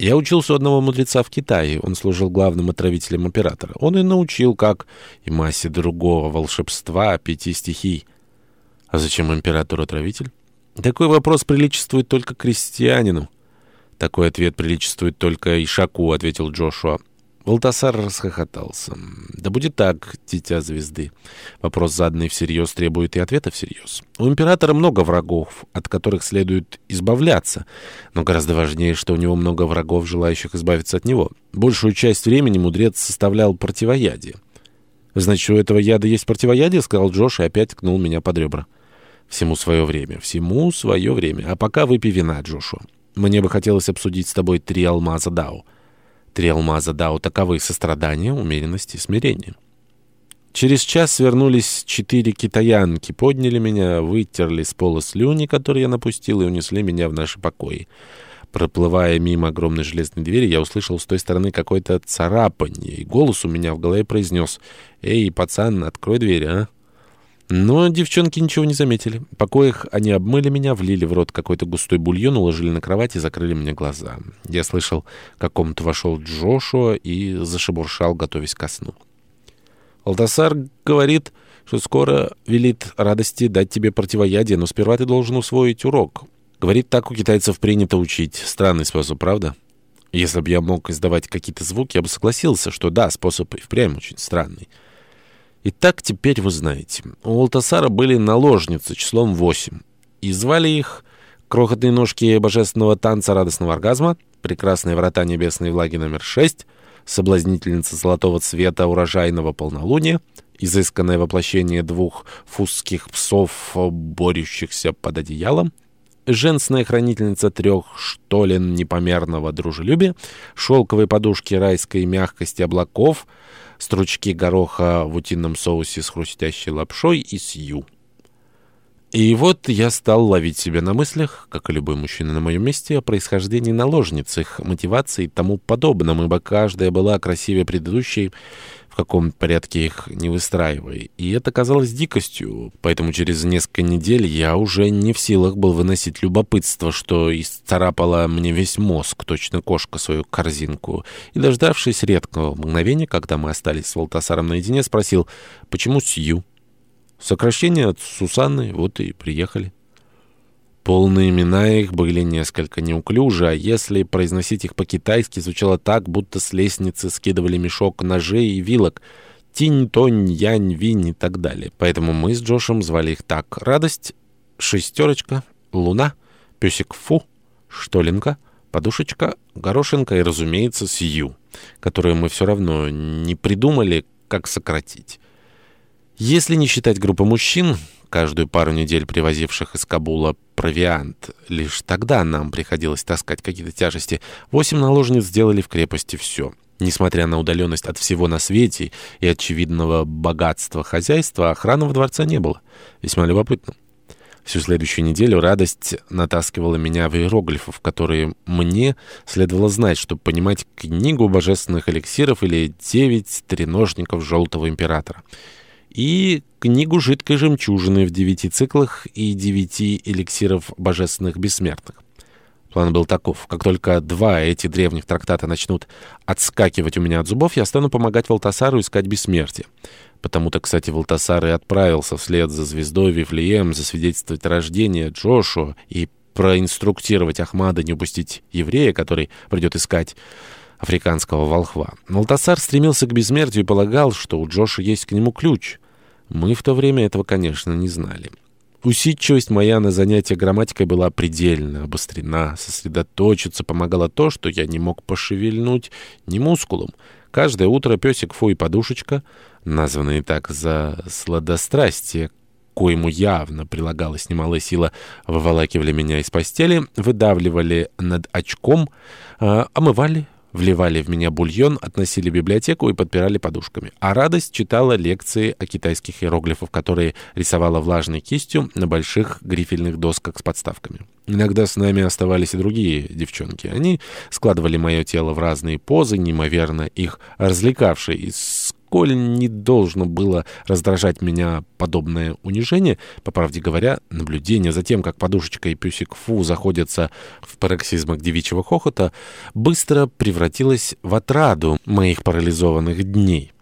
Я учился у одного мудреца в Китае. Он служил главным отравителем оператора. Он и научил, как и массе другого волшебства пяти стихий. А зачем императору отравитель? Такой вопрос приличествует только крестьянину. Такой ответ приличествует только Ишаку, ответил Джошуа. Валтасар расхохотался. «Да будет так, дитя звезды. Вопрос, заданный всерьез, требует и ответа всерьез. У императора много врагов, от которых следует избавляться. Но гораздо важнее, что у него много врагов, желающих избавиться от него. Большую часть времени мудрец составлял противоядие. «Значит, у этого яда есть противоядие?» — сказал Джош и опять ткнул меня под ребра. «Всему свое время. Всему свое время. А пока выпей вина, Джошуа. Мне бы хотелось обсудить с тобой три алмаза Дау». Три алмаза Дао таковы сострадание, умеренность и смирение. Через час свернулись четыре китаянки, подняли меня, вытерли с пола слюни, которые я напустил, и унесли меня в наши покои. Проплывая мимо огромной железной двери, я услышал с той стороны какое-то царапанье, и голос у меня в голове произнес «Эй, пацан, открой дверь, а!» Но девчонки ничего не заметили. В покоях они обмыли меня, влили в рот какой-то густой бульон, уложили на кровать и закрыли мне глаза. Я слышал, как комнату вошел Джошуа и зашебуршал, готовясь ко сну. Алдасар говорит, что скоро велит радости дать тебе противоядие, но сперва ты должен усвоить урок. Говорит, так у китайцев принято учить. Странный способ, правда? Если бы я мог издавать какие-то звуки, я бы согласился, что да, способ и впрямь очень странный. Итак, теперь вы знаете. У Алтасара были наложницы числом восемь. И звали их крохотные ножки божественного танца радостного оргазма, прекрасные врата небесной влаги номер шесть, соблазнительница золотого цвета урожайного полнолуния, изысканное воплощение двух фусских псов, борющихся под одеялом, женственная хранительница трех штолен непомерного дружелюбия, шелковые подушки райской мягкости облаков — стручки гороха в утином соусе с хрустящей лапшой и сью. И вот я стал ловить себя на мыслях, как и любой мужчина на моем месте, о происхождении наложниц, их мотивации и тому подобном, ибо каждая была красивее предыдущей, в каком порядке их не выстраивая. И это казалось дикостью, поэтому через несколько недель я уже не в силах был выносить любопытство, что исцарапало мне весь мозг, точно кошка, свою корзинку. И, дождавшись редкого мгновения, когда мы остались с Волтасаром наедине, спросил, почему Сью? Сокращение от Сусанны, вот и приехали. Полные имена их были несколько неуклюжи, а если произносить их по-китайски, звучало так, будто с лестницы скидывали мешок ножей и вилок. Тинь, Тонь, Янь, Винь и так далее. Поэтому мы с Джошем звали их так. Радость, Шестерочка, Луна, Песик Фу, Штолинка, Подушечка, Горошинка и, разумеется, Сью, которую мы все равно не придумали, как сократить. Если не считать группы мужчин, каждую пару недель привозивших из Кабула провиант, лишь тогда нам приходилось таскать какие-то тяжести, восемь наложниц сделали в крепости все. Несмотря на удаленность от всего на свете и очевидного богатства хозяйства, охраны в дворце не было. Весьма любопытно. Всю следующую неделю радость натаскивала меня в иероглифов, которые мне следовало знать, чтобы понимать книгу божественных эликсиров или девять треножников Желтого Императора и книгу «Жидкой жемчужины» в девяти циклах и девяти эликсиров божественных бессмертных. План был таков. Как только два эти древних трактата начнут отскакивать у меня от зубов, я стану помогать Валтасару искать бессмертие. Потому-то, кстати, Валтасар и отправился вслед за звездой Вифлеем засвидетельствовать рождение Джошуа и проинструктировать Ахмада не упустить еврея, который придет искать африканского волхва. Валтасар стремился к бессмертию и полагал, что у Джоша есть к нему ключ. Мы в то время этого, конечно, не знали. Усидчивость моя на занятия грамматикой была предельно обострена. Сосредоточиться помогало то, что я не мог пошевельнуть ни мускулом. Каждое утро песик Фу и подушечка, названные так за сладострастие, коему явно прилагалась немалая сила, выволакивали меня из постели, выдавливали над очком, э, омывали, Вливали в меня бульон, относили в библиотеку и подпирали подушками. А радость читала лекции о китайских иероглифах, которые рисовала влажной кистью на больших грифельных досках с подставками. Иногда с нами оставались и другие девчонки. Они складывали мое тело в разные позы, неимоверно их развлекавшие, и Нисколько не должно было раздражать меня подобное унижение. По правде говоря, наблюдение за тем, как подушечка и пюсик Фу заходятся в пароксизмах девичьего хохота, быстро превратилось в отраду моих парализованных дней.